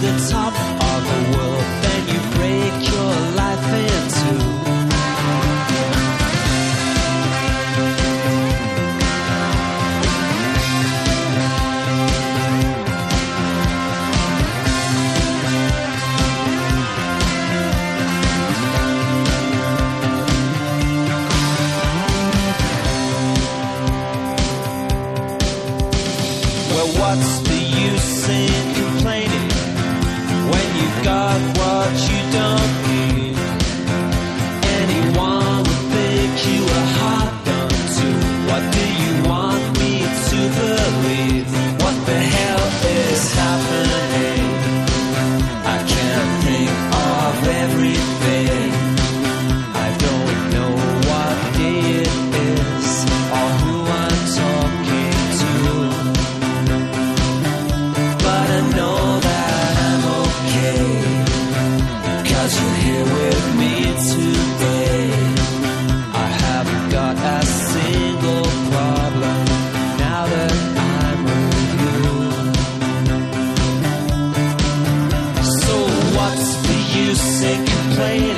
the top got what you don't. Use in